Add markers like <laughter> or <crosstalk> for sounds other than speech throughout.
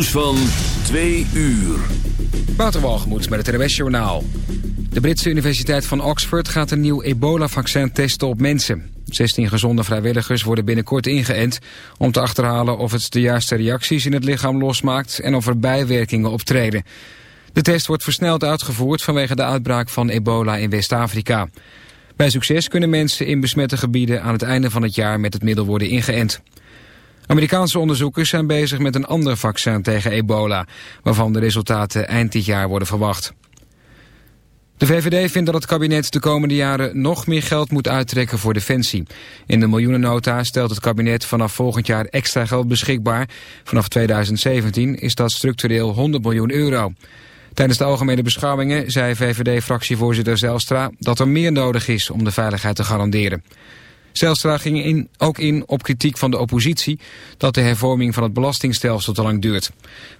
Nieuws van 2 uur. Waterwalgemoed met het NWS Journaal. De Britse Universiteit van Oxford gaat een nieuw ebola-vaccin testen op mensen. 16 gezonde vrijwilligers worden binnenkort ingeënt... om te achterhalen of het de juiste reacties in het lichaam losmaakt... en of er bijwerkingen optreden. De test wordt versneld uitgevoerd vanwege de uitbraak van ebola in West-Afrika. Bij succes kunnen mensen in besmette gebieden aan het einde van het jaar met het middel worden ingeënt. Amerikaanse onderzoekers zijn bezig met een ander vaccin tegen ebola... waarvan de resultaten eind dit jaar worden verwacht. De VVD vindt dat het kabinet de komende jaren nog meer geld moet uittrekken voor defensie. In de miljoenennota stelt het kabinet vanaf volgend jaar extra geld beschikbaar. Vanaf 2017 is dat structureel 100 miljoen euro. Tijdens de algemene beschouwingen zei VVD-fractievoorzitter Zelstra dat er meer nodig is om de veiligheid te garanderen. Zelstra ging in, ook in op kritiek van de oppositie dat de hervorming van het belastingstelsel te lang duurt.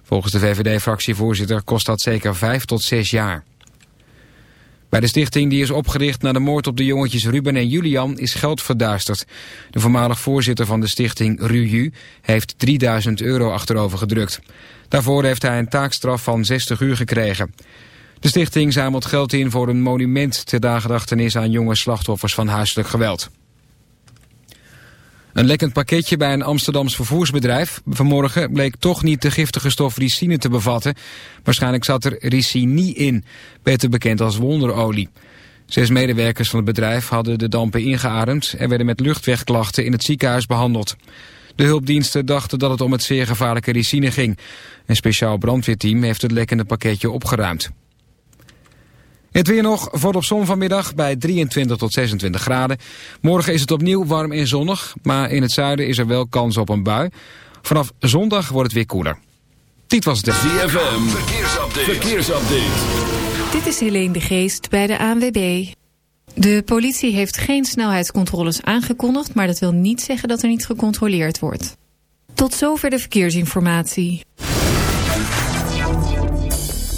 Volgens de VVD-fractievoorzitter kost dat zeker vijf tot zes jaar. Bij de stichting die is opgericht na de moord op de jongetjes Ruben en Julian is geld verduisterd. De voormalig voorzitter van de stichting Ruju heeft 3000 euro achterover gedrukt. Daarvoor heeft hij een taakstraf van 60 uur gekregen. De stichting zamelt geld in voor een monument ter nagedachtenis aan jonge slachtoffers van huiselijk geweld. Een lekkend pakketje bij een Amsterdams vervoersbedrijf. Vanmorgen bleek toch niet de giftige stof ricine te bevatten. Waarschijnlijk zat er ricini in, beter bekend als wonderolie. Zes medewerkers van het bedrijf hadden de dampen ingeademd... en werden met luchtwegklachten in het ziekenhuis behandeld. De hulpdiensten dachten dat het om het zeer gevaarlijke ricine ging. Een speciaal brandweerteam heeft het lekkende pakketje opgeruimd. Het weer nog, volop zon vanmiddag bij 23 tot 26 graden. Morgen is het opnieuw warm en zonnig, maar in het zuiden is er wel kans op een bui. Vanaf zondag wordt het weer koeler. Dit was de ZFM, verkeersupdate. verkeersupdate. Dit is Helene de Geest bij de ANWB. De politie heeft geen snelheidscontroles aangekondigd... maar dat wil niet zeggen dat er niet gecontroleerd wordt. Tot zover de verkeersinformatie.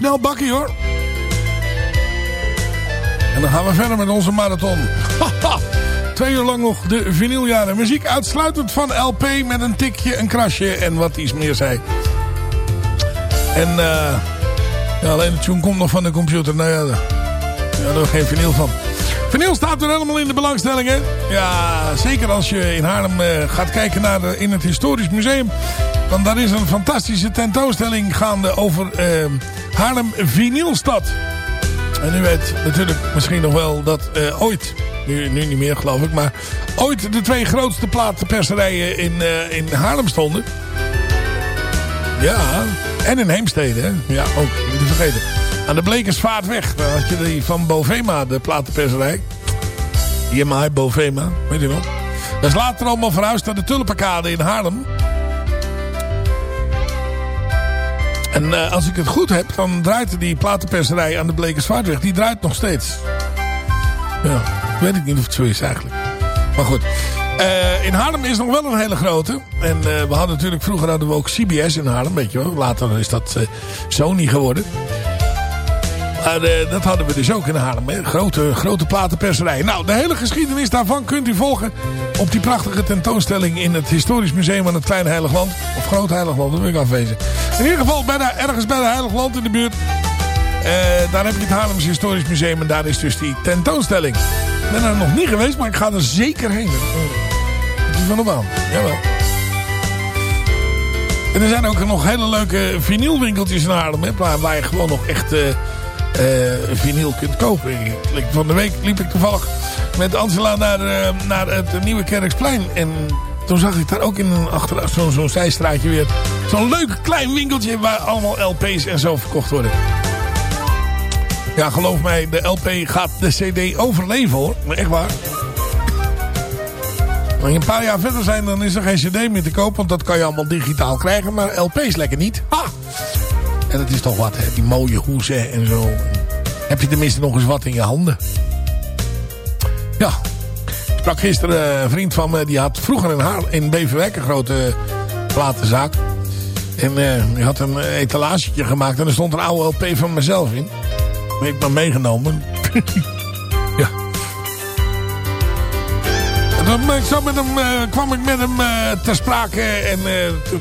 Snel bakkie hoor. En dan gaan we verder met onze marathon. Twee uur lang nog de vinyljaren. Muziek uitsluitend van LP met een tikje, een krasje en wat iets meer zei. En uh, ja, alleen de tune komt nog van de computer. Nou ja, daar hebben we geen vinyl van. Vinyl staat er helemaal in de belangstelling, hè? Ja, zeker als je in Haarlem uh, gaat kijken naar in het Historisch Museum. Want daar is een fantastische tentoonstelling gaande over uh, Haarlem Vinylstad. En u weet natuurlijk misschien nog wel dat uh, ooit, nu, nu niet meer geloof ik, maar ooit de twee grootste platenperserijen in, uh, in Haarlem stonden. Ja, en in Heemstede? Ja, ook, niet te vergeten. Aan de Blekersvaartweg, daar had je die van Bovema, de platenperserij. IMI Bovema, weet je wel. Dat is later allemaal verhuisd naar de Tulpenkade in Haarlem. En uh, als ik het goed heb, dan draait die platenperserij aan de Blekersvaartweg. Die draait nog steeds. Ja, weet ik niet of het zo is eigenlijk. Maar goed. Uh, in Haarlem is nog wel een hele grote. En uh, we hadden natuurlijk, vroeger hadden we ook CBS in Haarlem, weet je wel. Later is dat Sony geworden. Maar uh, dat hadden we dus ook in Haarlem. Grote, grote platenperserij. Nou, de hele geschiedenis daarvan kunt u volgen op die prachtige tentoonstelling in het Historisch Museum van het Kleine Heiligland. Of Groot Heiligland, dat wil ik afwezen. In ieder geval bij de, ergens bij de Heiligland in de buurt. Uh, daar heb je het Haarlems Historisch Museum en daar is dus die tentoonstelling. Ik ben er nog niet geweest, maar ik ga er zeker heen. Het is van op aan, jawel. En er zijn ook nog hele leuke vinylwinkeltjes in Haarlem. Hè, waar je gewoon nog echt... Uh, vinyl kunt kopen. Van de week liep ik toevallig met Angela naar, uh, naar het Nieuwe Kerksplein. En toen zag ik daar ook in achter zo'n zo zijstraatje weer zo'n leuk klein winkeltje waar allemaal LP's en zo verkocht worden. Ja, geloof mij, de LP gaat de CD overleven hoor. Echt waar. Als je een paar jaar verder zijn, dan is er geen CD meer te kopen. Want dat kan je allemaal digitaal krijgen. Maar LP's lekker niet. Ha! En het is toch wat, hè? die mooie hoezen en zo. Heb je tenminste nog eens wat in je handen. Ja. Ik sprak gisteren een vriend van me. Die had vroeger in, Haar, in Beverwijk een grote platenzaak. En uh, die had een etalagetje gemaakt. En er stond een oude LP van mezelf in. Die heb ik maar meegenomen. <laughs> ja. Dan ik zo met hem, uh, kwam ik met hem uh, ter sprake. En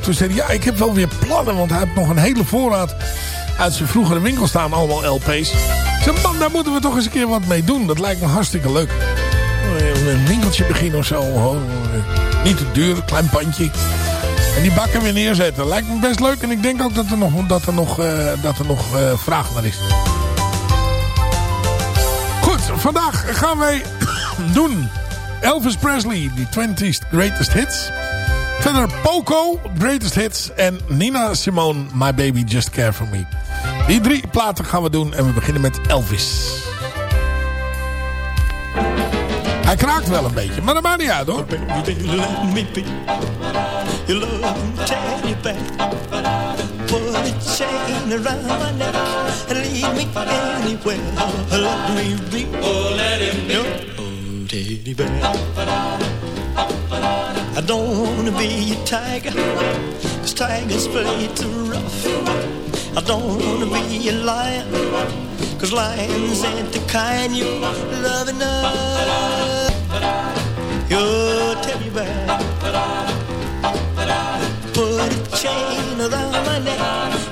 toen, zei hij, ja, ik heb wel weer plannen. Want hij heeft nog een hele voorraad uit zijn vroegere winkel staan. Allemaal LP's. Zei, man, daar moeten we toch eens een keer wat mee doen. Dat lijkt me hartstikke leuk. Een winkeltje beginnen of zo. Niet te duur, een klein pandje. En die bakken weer neerzetten. Lijkt me best leuk. En ik denk ook dat er nog, dat er nog, dat er nog vraag naar is. Goed, vandaag gaan wij <coughs> doen Elvis Presley, die 20th Greatest Hits. Verder Poco, Greatest Hits. En Nina Simone, My Baby Just Care For Me. Die drie platen gaan we doen. En we beginnen met Elvis. Hij kraakt wel een beetje, maar dat maakt niet uit hoor. Baby, let me be. You love teddy bear. Put a chain around my neck and lead me anywhere. Let me be. Oh, let him be. Teddy bear. I don't wanna be a tiger, cause tigers play too rough. I don't wanna be a lion, cause lions ain't the kind you love enough. You're a teddy bear. Put a chain around my neck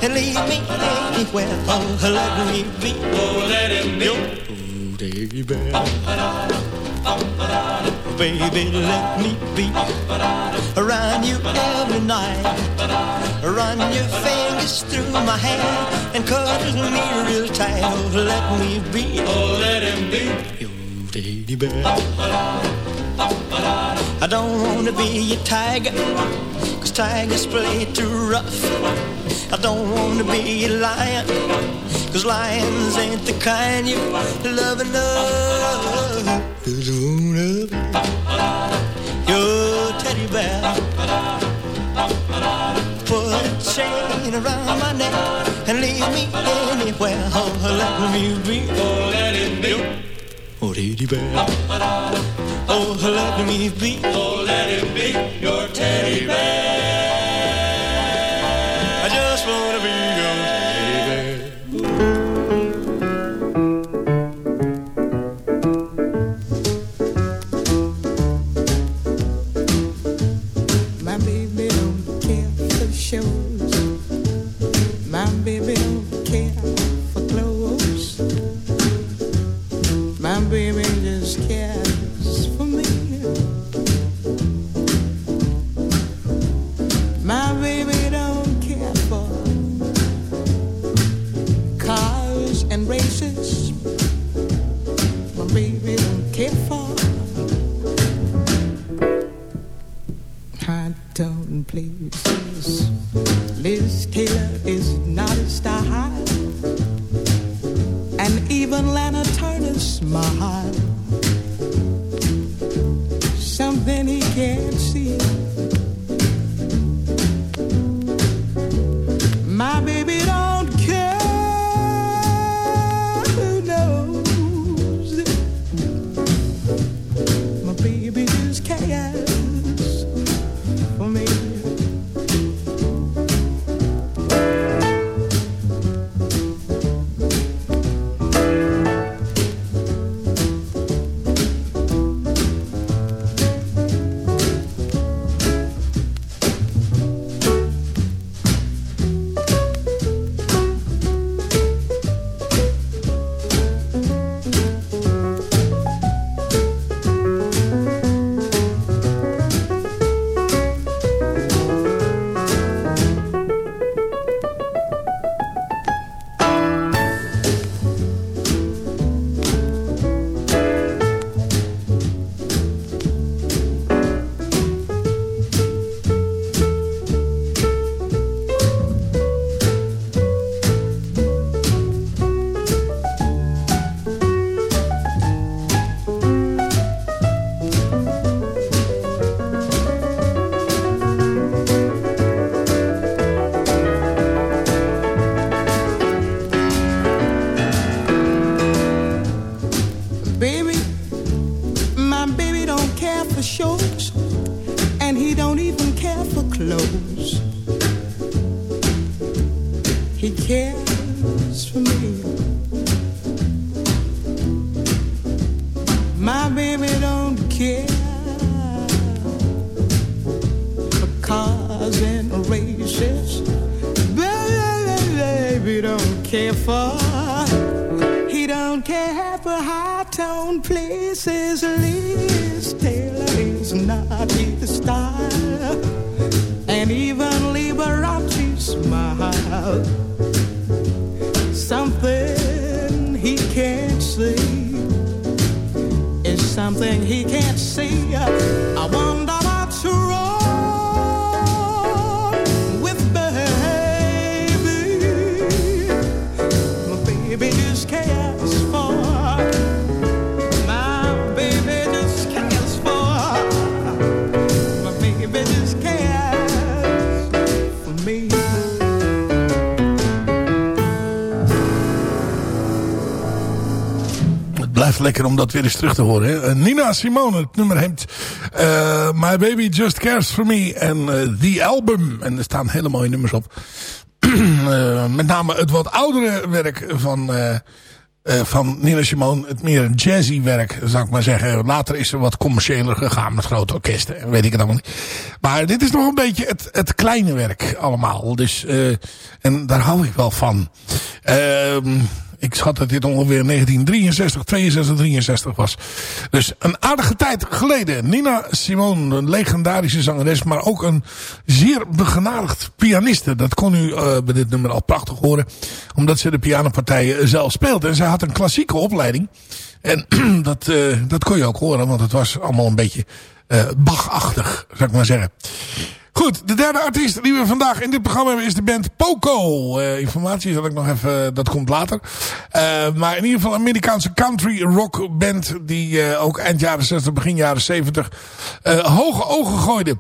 and leave me anywhere. Oh, let me be. Oh, let him be. Oh, teddy bear. Baby, let me be around you every night. Run your fingers through my hair and cuddle me real tight. Oh, let me be. Oh, let him be. Your teddy bear. I don't wanna be a tiger, cause tigers play too rough. I don't wanna be a lion, cause lions ain't the kind you love enough. Just wanna be your teddy bear. Put a chain around my neck and leave me anywhere. Oh, let me be. Oh, let it be. Oh, teddy bear. Oh, let me be. Oh, let it be your teddy bear. I just wanna be your teddy bear. Lekker om dat weer eens terug te horen. Hè? Eh, Nina Simone, het nummer heet eh, My Baby Just Cares For Me. En eh, The Album. En er staan hele mooie nummers op. <clears throat> Met name het wat oudere werk van, van Nina Simone. Het meer jazzy werk, zou ik maar zeggen. Later is ze wat commerciëler gegaan met grote orkesten. en Weet ik het allemaal niet. Maar dit is nog een beetje het, het kleine werk allemaal. Dus, en daar hou ik wel van. Ehm... Ik schat dat dit ongeveer 1963, 62, 63 was. Dus een aardige tijd geleden. Nina Simone, een legendarische zangeres, maar ook een zeer begenadigd pianiste. Dat kon u uh, bij dit nummer al prachtig horen. Omdat ze de pianopartijen zelf speelt. En zij had een klassieke opleiding. En <clears throat> dat, uh, dat kon je ook horen, want het was allemaal een beetje uh, Bach-achtig, zou ik maar zeggen. Goed, de derde artiest die we vandaag in dit programma hebben is de band Poco. Uh, informatie zal ik nog even, dat komt later. Uh, maar in ieder geval een Amerikaanse country rock band die ook eind jaren 60, begin jaren 70 hoge ogen gooide.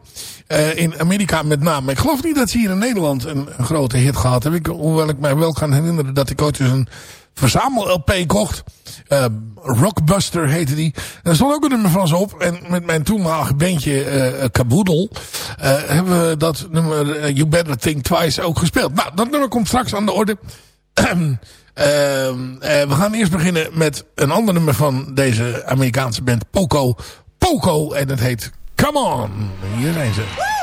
in Amerika met name. Ik geloof niet dat ze hier in Nederland een, grote hit gehad hebben. Hoewel ik mij wel kan herinneren dat ik ooit eens een verzamel-LP kocht. Uh, Rockbuster heette die. Er stond ook een nummer van ze op. En met mijn toenmalige bandje uh, hebben we dat nummer You Better Think Twice ook gespeeld. Nou, dat nummer komt straks aan de orde. <clears throat> we gaan eerst beginnen met een ander nummer van deze Amerikaanse band Poco. Poco en het heet Come On. Hier zijn ze.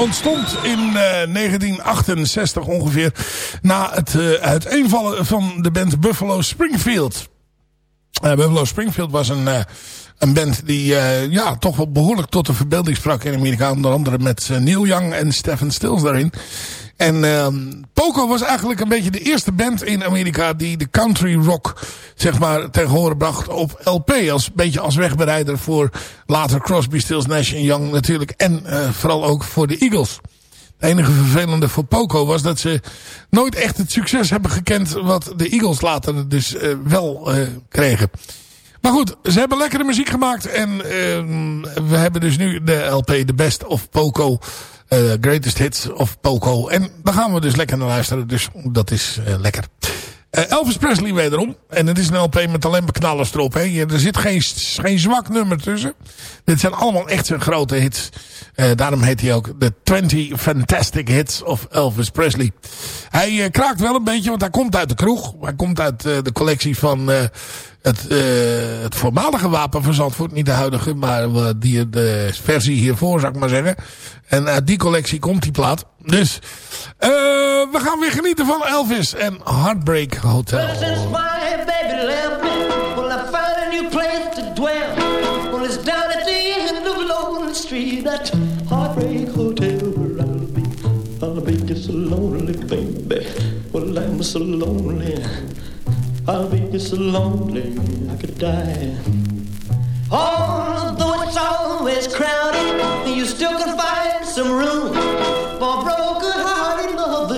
Ontstond in 1968 eh, ongeveer na het uiteenvallen van de band Buffalo Springfield. Uh, Buffalo Springfield was een, een band die ja, toch wel behoorlijk tot de verbeelding sprak in Amerika. Onder andere met Neil Young en Stephen Stills daarin. En ehm, Poco was eigenlijk een beetje de eerste band in Amerika die de country rock zeg maar tegen horen bracht op LP. Als beetje als wegbereider voor later Crosby, Stills, Nash Young natuurlijk. En uh, vooral ook voor de Eagles. Het enige vervelende voor Poco was dat ze nooit echt het succes hebben gekend wat de Eagles later dus uh, wel uh, kregen. Maar goed, ze hebben lekkere muziek gemaakt en ehm, we hebben dus nu de LP The Best of Poco greatest Hits of Poco. En daar gaan we dus lekker naar luisteren. Dus dat is uh, lekker. Uh, Elvis Presley wederom. En het is een LP met alleen beknallers erop. Hè. Er zit geen, geen zwak nummer tussen. Dit zijn allemaal echt zijn grote hits. Uh, daarom heet hij ook de 20 Fantastic Hits of Elvis Presley. Hij uh, kraakt wel een beetje, want hij komt uit de kroeg. Hij komt uit de collectie van het, het voormalige wapen van Zandvoort. Niet de huidige, maar die, de versie hiervoor zou ik maar zeggen. En uit die collectie komt die plaat. Dus uh, we gaan weer genieten van Elvis en Heartbreak Hotel. So lonely. I'll be so lonely, I could die. Although it's always crowded, you still can find some room for broken-hearted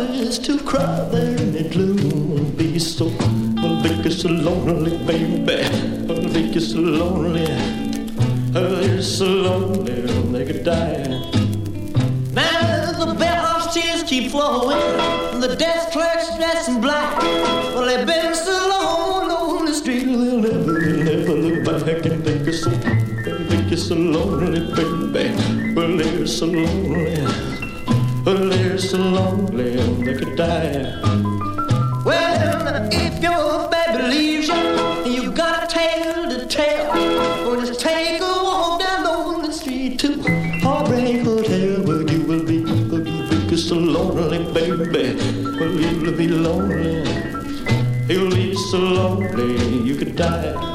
lovers to cry there in the gloom. Be so, I'll be so lonely, baby. I'll be so lonely. I'll so lonely, they could die. Now the bellhop's tears keep flowing, and the desk clerk's dressed in black. Well, they've been so long on the street, they'll never, never look back and think you're so, think you're so lonely, baby. Well, they're so lonely. Well, they're so lonely they could die. Well, if your baby leaves you, you got a tale to tell. Or just take a walk down the street to Heartbreak Hotel where you will be, where you will be so lonely, baby. Well, you'll be lonely. You'll be so lonely you could die.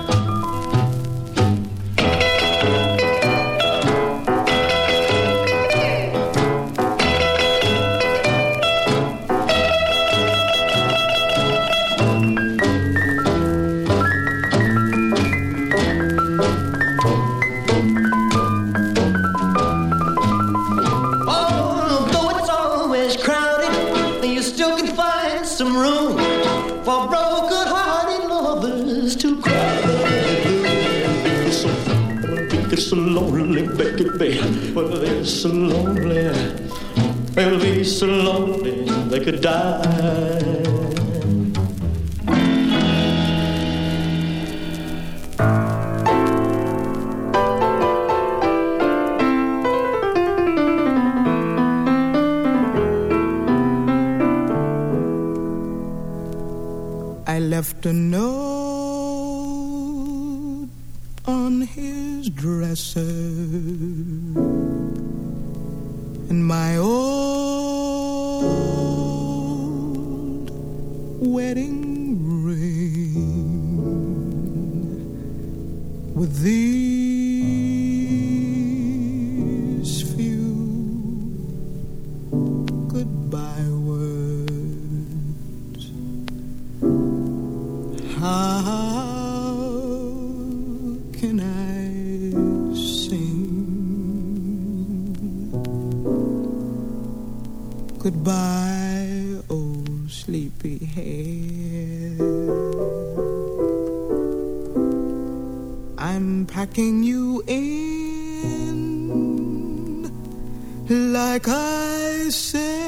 So lonely they could die. Goodbye, oh sleepy head? I'm packing you in like I said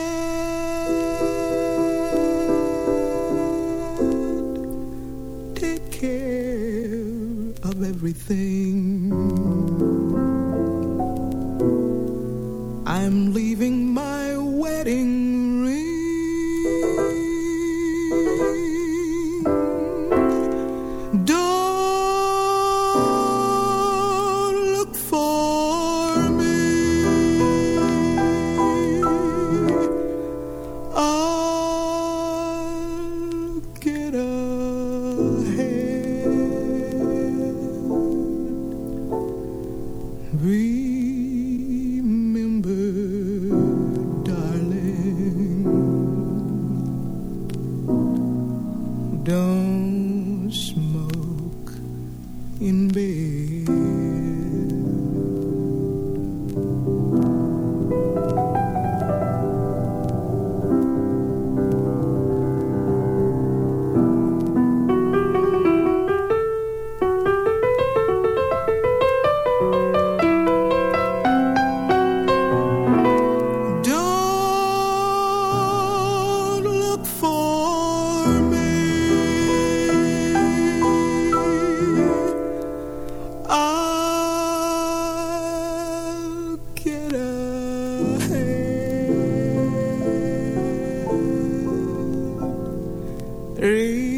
Remember,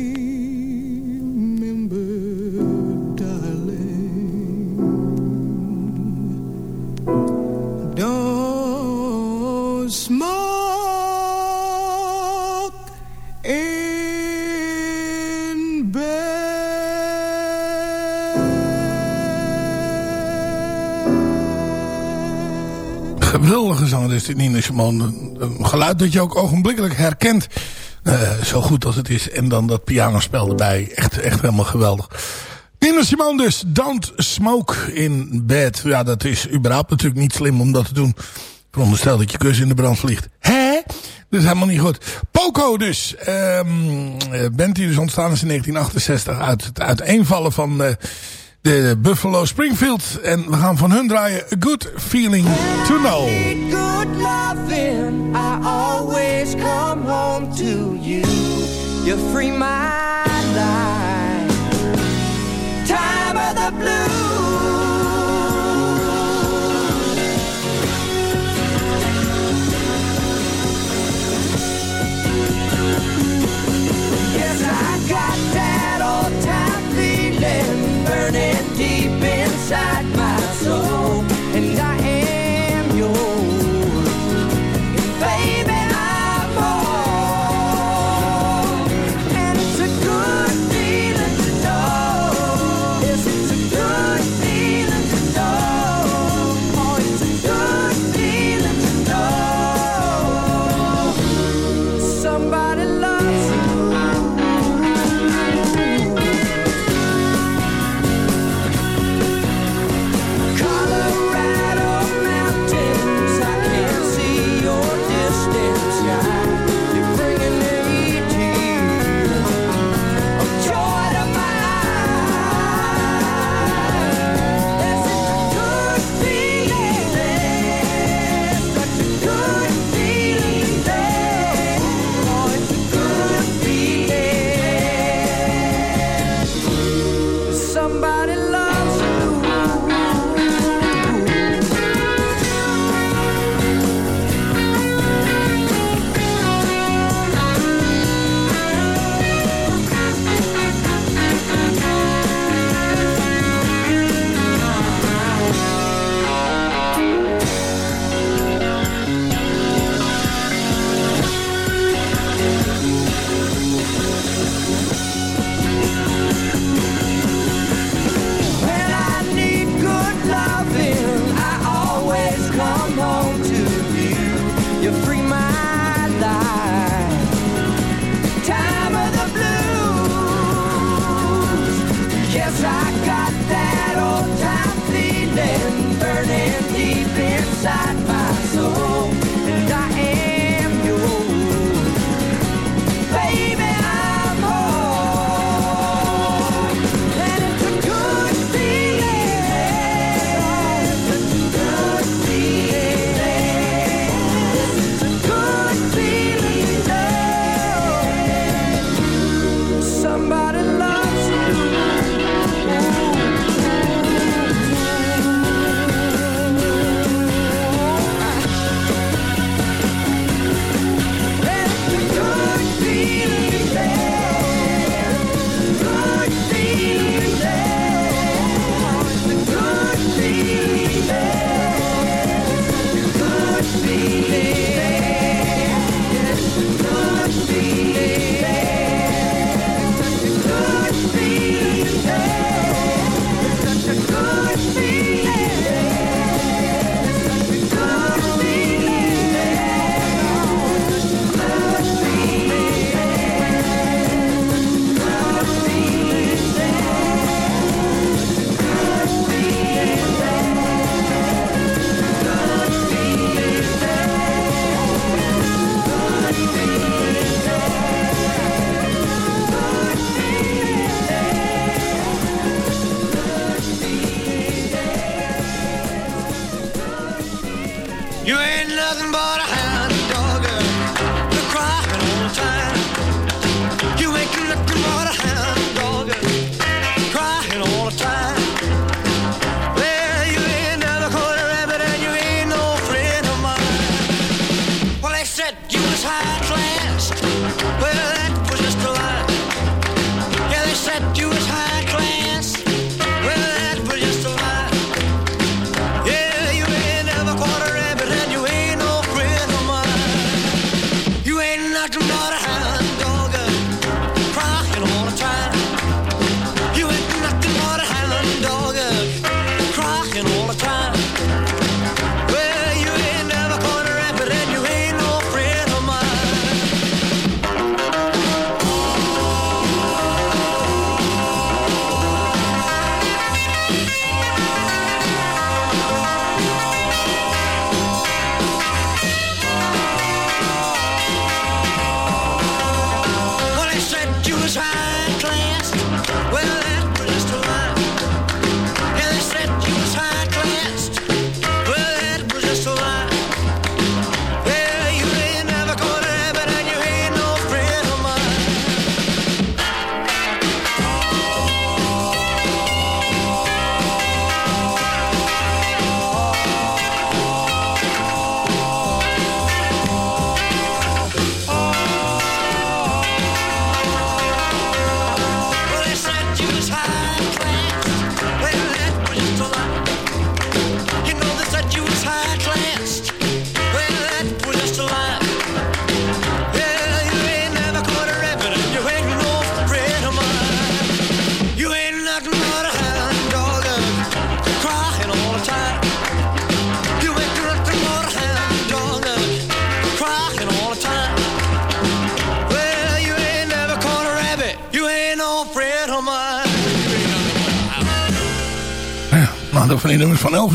darling. Geweldige zanger is dit Nina Simone. Een geluid dat je ook ogenblikkelijk herkent. Eh, zo goed als het is. En dan dat pianospel erbij. Echt, echt helemaal geweldig. Nina Simone dus. Don't smoke in bed. Ja, dat is überhaupt natuurlijk niet slim om dat te doen. Veronderstel dat je kus in de brand vliegt. Hè? Dat is helemaal niet goed. Poco dus. Ehm eh, band die dus ontstaan is in 1968 uit het uiteenvallen van eh, de Buffalo Springfield. En we gaan van hun draaien A Good Feeling to Know. To you. You free my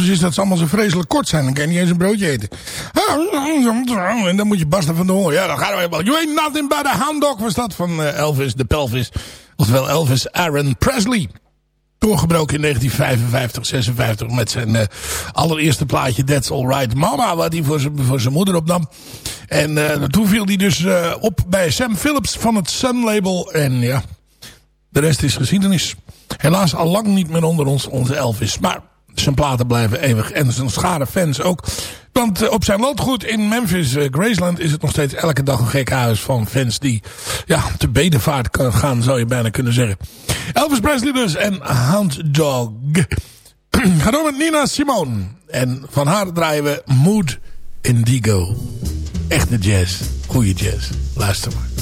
Elvis is dat ze allemaal zo vreselijk kort zijn. Dan kan je niet eens een broodje eten. En dan moet je barsten van de honger. Ja, dan gaan we wel. You ain't nothing but a hound dog was dat van eh, Elvis, de pelvis. Oftewel Elvis Aaron Presley. Doorgebroken in 1955, 56 met zijn eh, allereerste plaatje That's Alright Mama. Wat hij voor zijn, voor zijn moeder opnam. En eh, toen viel hij dus op bij Sam Phillips van het Sun label. En ja, de rest is geschiedenis. Helaas al lang niet meer onder ons, onze Elvis. Maar zijn platen blijven eeuwig. En zijn schare fans ook. Want eh, op zijn landgoed in Memphis, eh, Graceland... is het nog steeds elke dag een gek huis van fans... die ja, te bedevaart kan gaan, zou je bijna kunnen zeggen. Elvis Presley dus en Hound Dog. <clears throat> Ga door met Nina Simone. En van haar draaien we Mood Indigo. Echte jazz. Goeie jazz. Luister maar.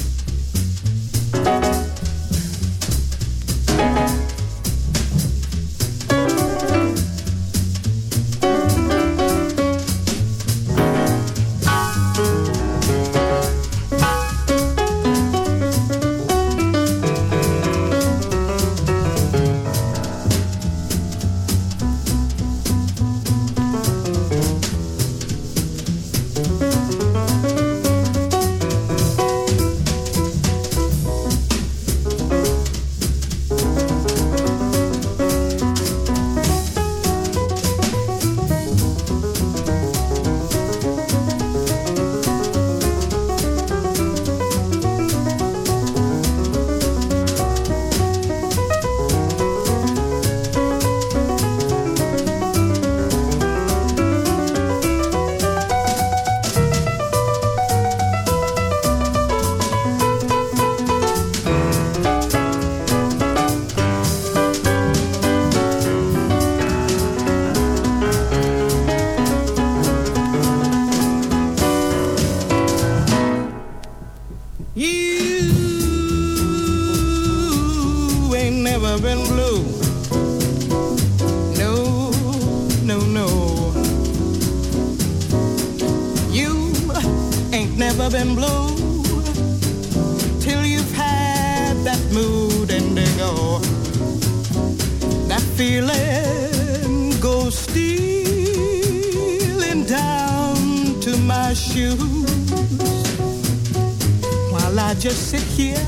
down to my shoes while I just sit here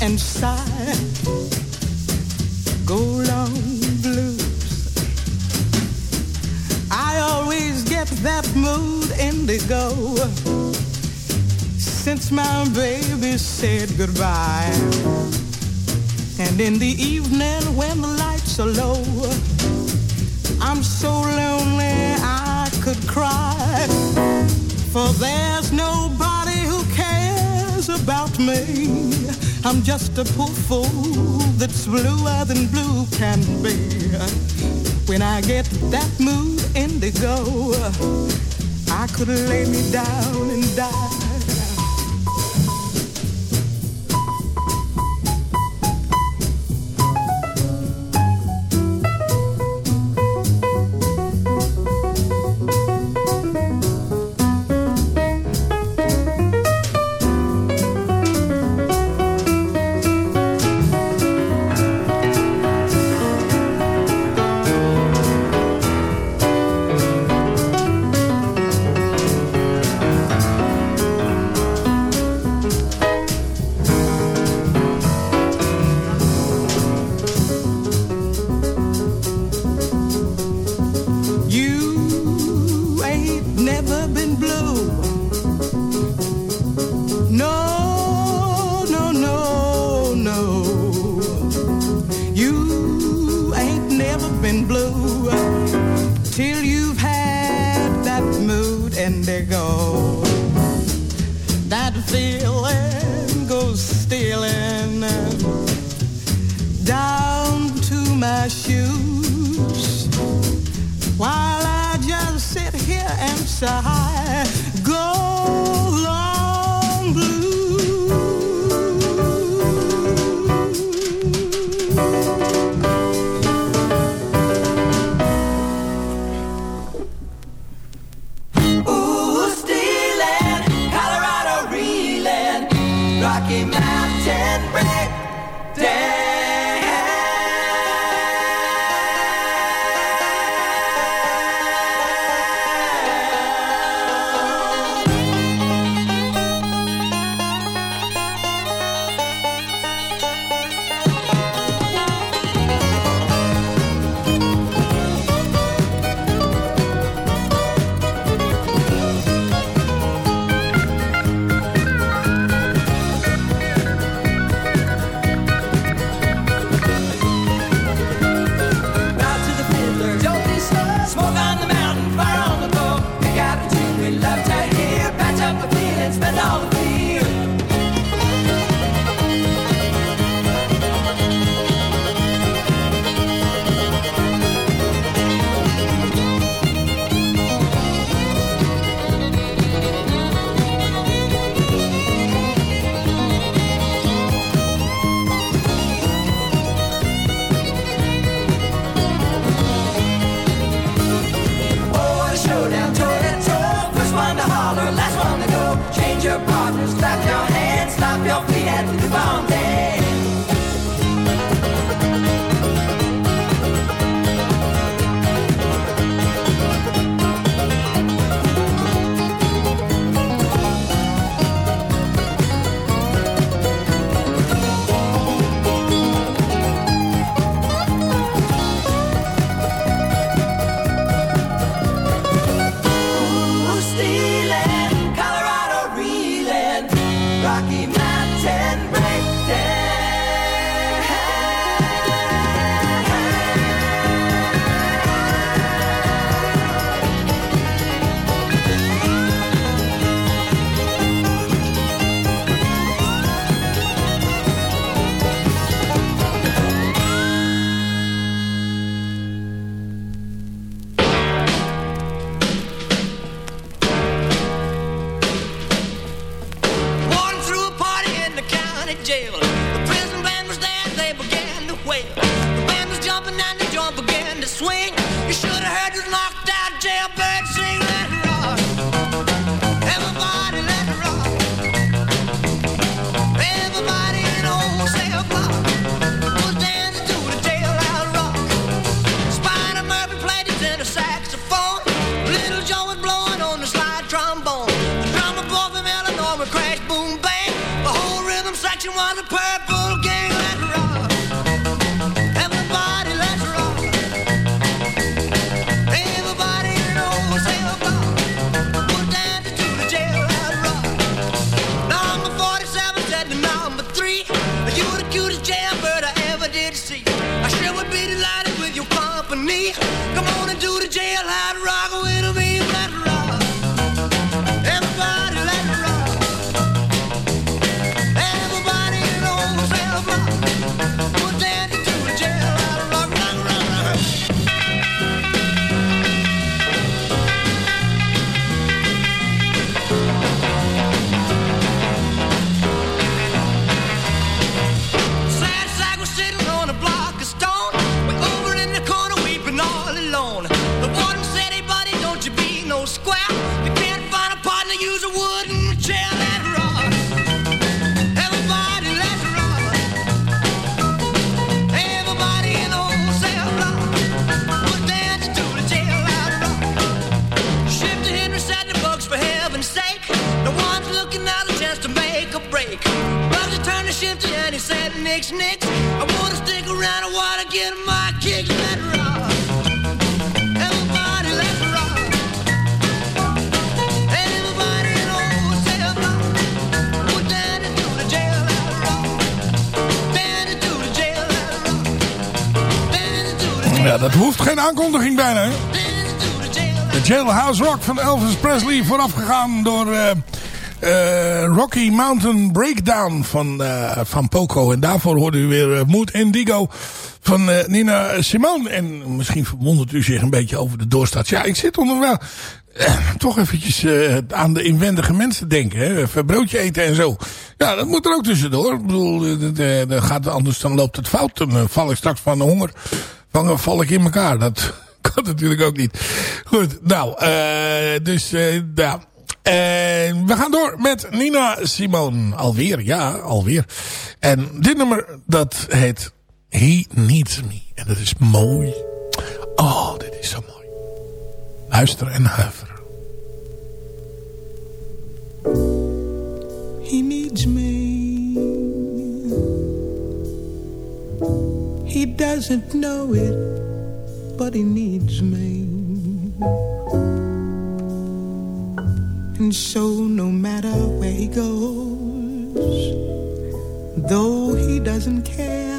and sigh. Go long blues. I always get that mood indigo since my baby said goodbye. And in the evening when the lights are low, I'm so lonely cry, for there's nobody who cares about me. I'm just a poor fool that's bluer than blue can be. When I get that mood indigo, I could lay me down and die Van Elvis Presley voorafgegaan door eh, eh, Rocky Mountain Breakdown van, eh, van Poco. En daarvoor hoorde u weer Mood Indigo van Nina Simone. En misschien verwondert u zich een beetje over de doorstart. Ja, ik zit onder wel toch eventjes aan de inwendige mensen denken. Hè? Even broodje eten en zo. Ja, dat moet er ook tussendoor. Ik bedoel, dat, gaat, anders dan loopt het fout. Dan val ik straks van de honger. Dan val ik in elkaar. Dat <laughs> kan natuurlijk ook niet. Goed, nou, eh, dus eh, ja. We gaan door met Nina Simone. Alweer, ja, alweer. En dit nummer, dat heet He Needs Me. En dat is mooi. Oh, dit is zo mooi. Luister en huiver. He needs me. He doesn't know it, but he needs me. And so no matter where he goes, though he doesn't care,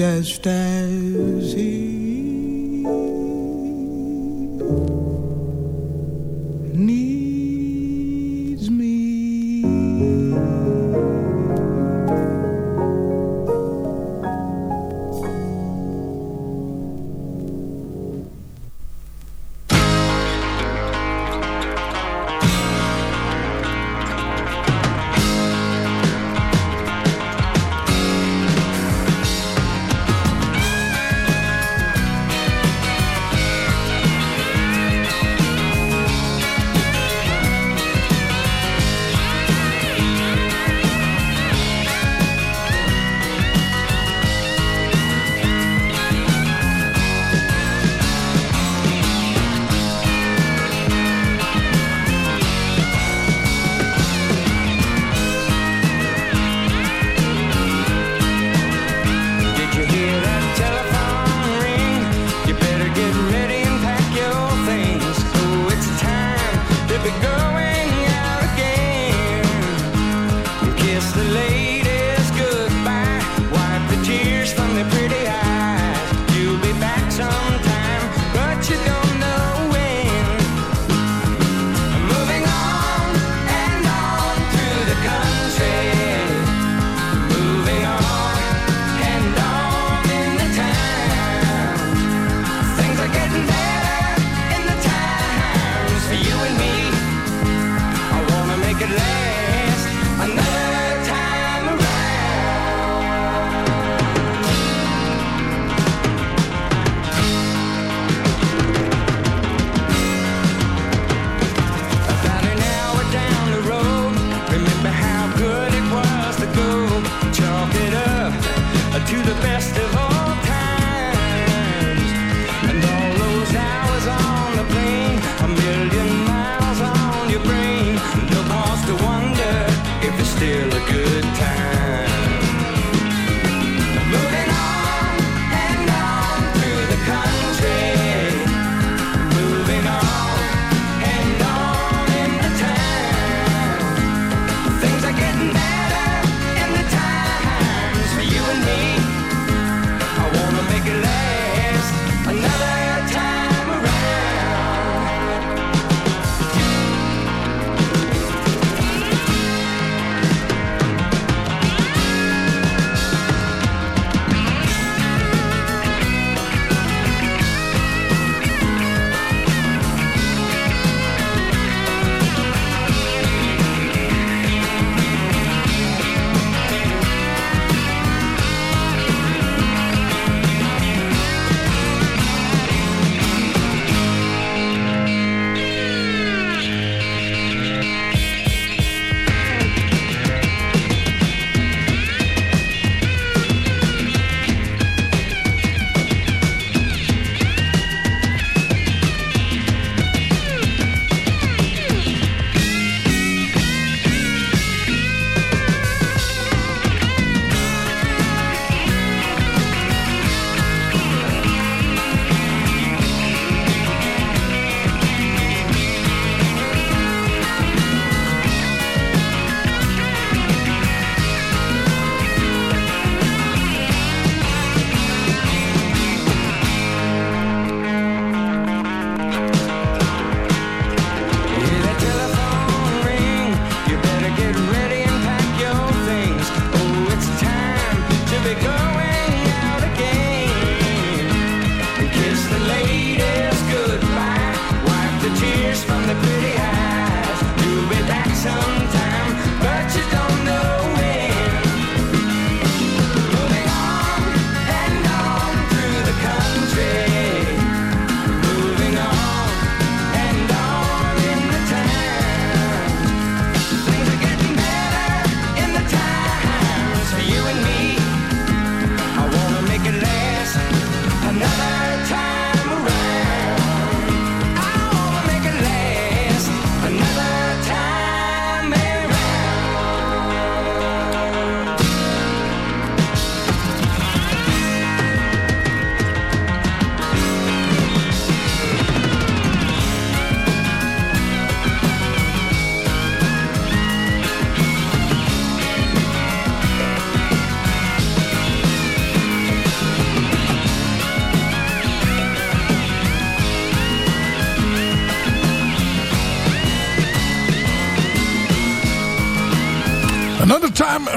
just as he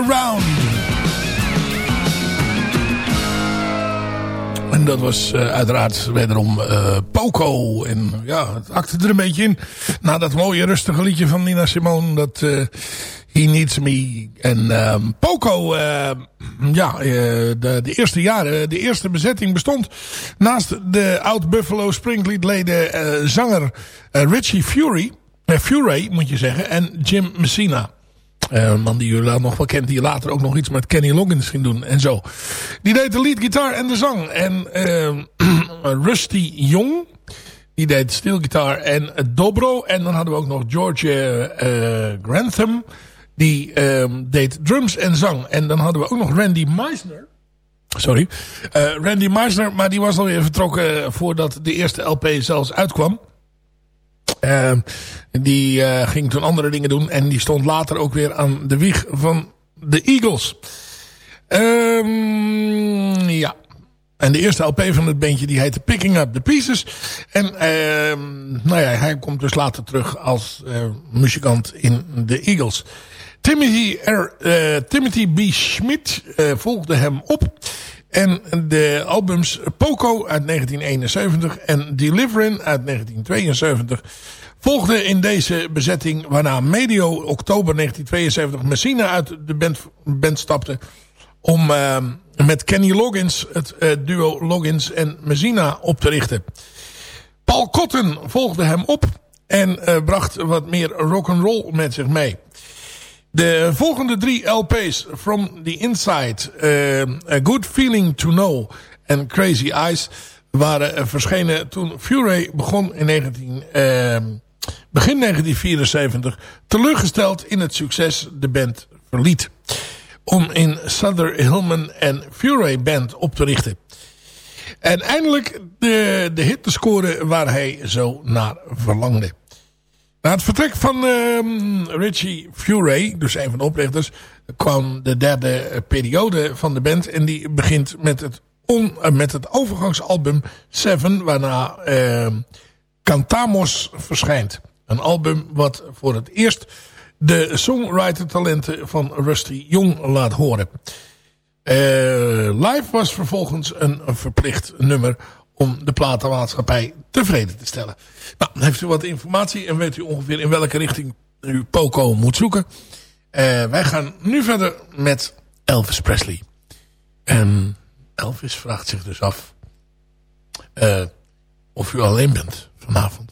around. En dat was eh, uiteraard wederom eh, Poco. En ja, het akte er een beetje in. Na dat mooie rustige liedje van Nina Simone. Dat eh, He Needs Me. En ehm, Poco, eh, ja, de, de eerste jaren, de eerste bezetting bestond. Naast de oud Buffalo Springfield leden zanger Richie Fury. Furay moet je zeggen. En Jim Messina. Eh, Een man die jullie nog wel kent. Die later ook nog iets met Kenny Loggins ging doen. En zo. Die deed de leadgitaar en de zang. En eh, <clears throat> Rusty Jong. Die deed steelgitaar en dobro. En dan hadden we ook nog George eh, Grantham. Die eh, deed drums en zang. En dan hadden we ook nog Randy Meisner. Sorry. Eh, Randy Meisner. Maar die was alweer vertrokken voordat de eerste LP zelfs uitkwam. Uh, die uh, ging toen andere dingen doen. En die stond later ook weer aan de wieg van de Eagles. Ehm, ja. En de eerste LP van het bandje die heette Picking Up The Pieces. En ehm, nou ja, hij komt dus later terug als eh, muzikant in de Eagles. Timothy, eh, Timothy B. Schmidt eh, volgde hem op. En de albums Poco uit 1971 en Deliverin uit 1972 volgden in deze bezetting. Waarna medio oktober 1972 Messina uit de band, band stapte. Om uh, met Kenny Loggins, het uh, duo Loggins en Messina op te richten. Paul Cotton volgde hem op en uh, bracht wat meer rock'n'roll met zich mee. De volgende drie LP's, From the Inside, uh, A Good Feeling to Know en Crazy Eyes, waren verschenen toen Fury begon in 19, uh, begin 1974, teleurgesteld in het succes de band verliet. Om in Souther Hillman en Fury Band op te richten. En eindelijk de, de hit te scoren waar hij zo naar verlangde. Na het vertrek van uh, Richie Furay, dus een van de oprichters, kwam de derde periode van de band. En die begint met het, on, uh, met het overgangsalbum Seven, waarna uh, Cantamos verschijnt. Een album wat voor het eerst de songwriter talenten van Rusty Jong laat horen. live was vervolgens een verplicht nummer om de platenmaatschappij tevreden te stellen. Nou, dan heeft u wat informatie en weet u ongeveer in welke richting u Poco moet zoeken. Uh, wij gaan nu verder met Elvis Presley. En Elvis vraagt zich dus af uh, of u alleen bent vanavond.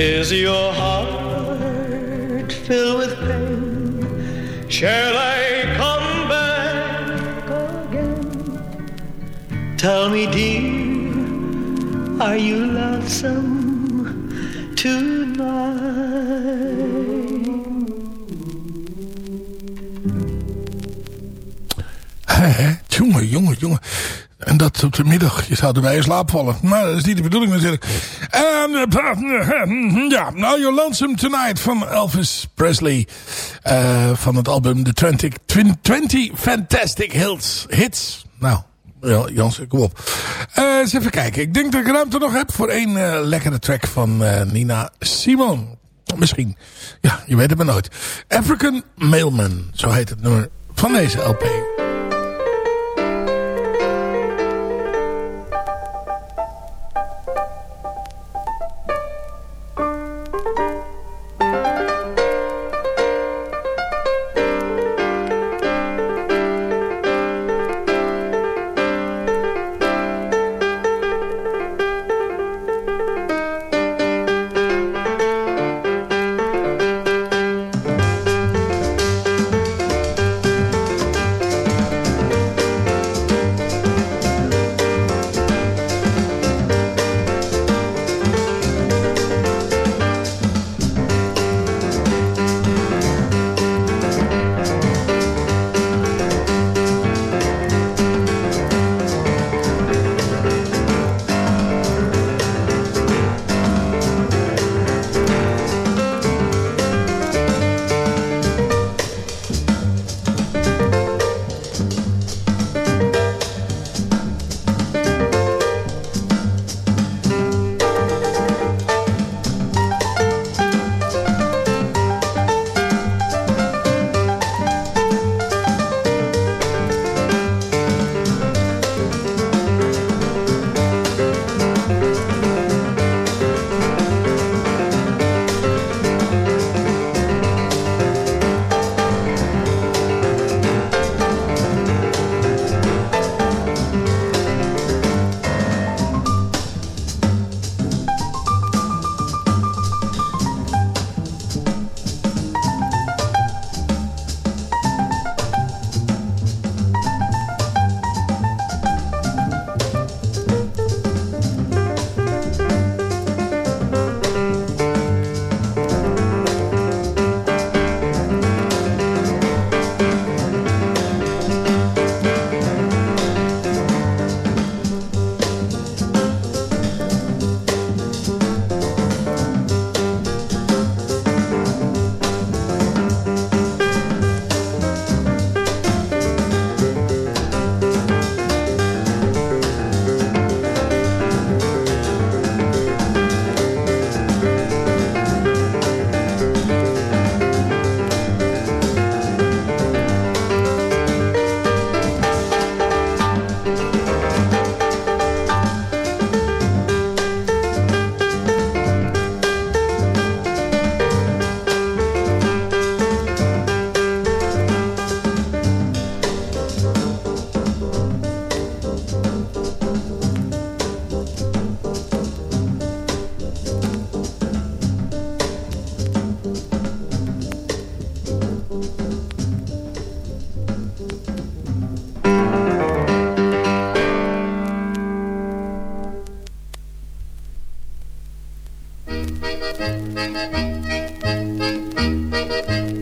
Is your heart filled with pain? Shall I come back again? Tell me, dear, are you lonesome? tonight? Hey, Jongen, jongen, jongen. Dat op de middag. Je zou erbij in slaap vallen. Maar dat is niet de bedoeling natuurlijk. En, uh, ja, Now You're Lonesome Tonight van Elvis Presley. Van het album The 20, 20 Fantastic Hits. Hits. Nou, ja, Jans, kom op. Eens even kijken. Ik denk dat ik ruimte nog heb voor één lekkere track van Nina Simone. Misschien. Ja, je weet het maar nooit. African Mailman, zo heet het nummer van deze LP.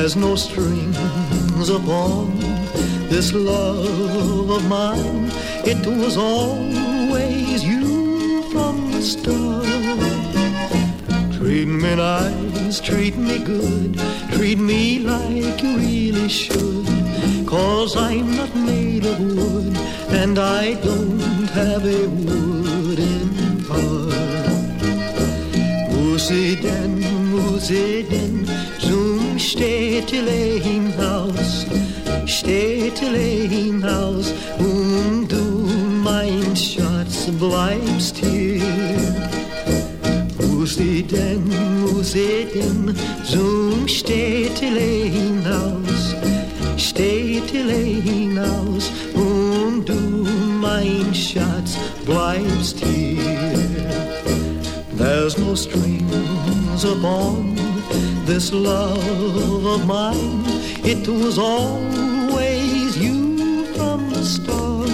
there's no strings upon this love of mine. It was always you from the start. Treat me nice, treat me good, treat me like you really should. Cause I'm not made of wood, and I don't have a wooden heart. Woesie den, woesie den, Städtelein-Haus, Städtelein-Haus. Und du, mein Schatz, bleibst hier. Muss ich denn, muss ich denn zum Städtelein-Haus, Städtelein-Haus. Und du, mein Schatz, bleibst hier. There's no strings upon this love of mine. It was always you from the start.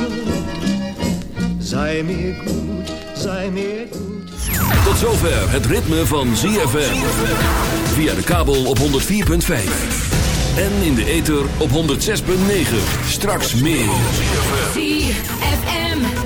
Sei mir gut, sei mir gut. Tot zover het ritme van ZFM. Via de kabel op 104.5. En in de ether op 106.9. Straks meer. ZFM.